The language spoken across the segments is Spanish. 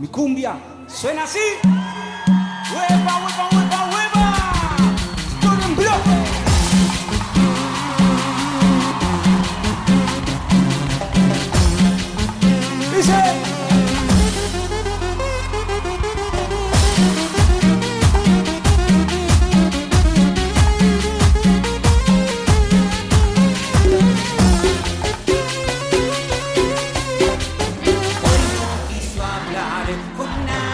Mi cumbia suena así. ¡Huepa, huepa, huepa, now.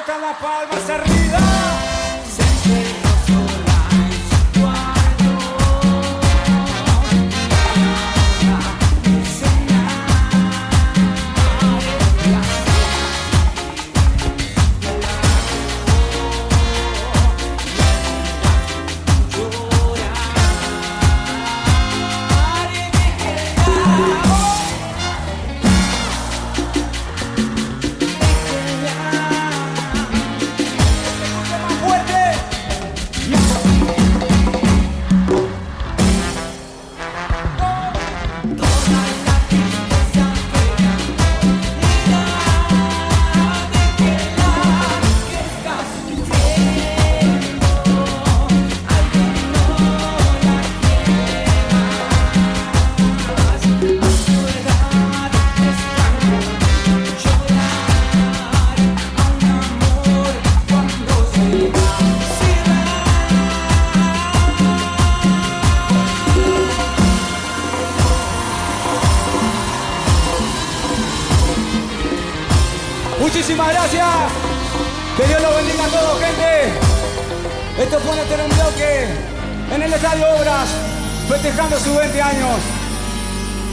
A dónde están las Muchísimas gracias. Que Dios los bendiga a todos, gente. Esto fue un eterno bloque en el Estadio Obras, festejando sus 20 años.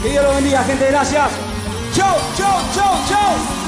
Que Dios los bendiga, gente. Gracias. Chau, chau, chau, chau.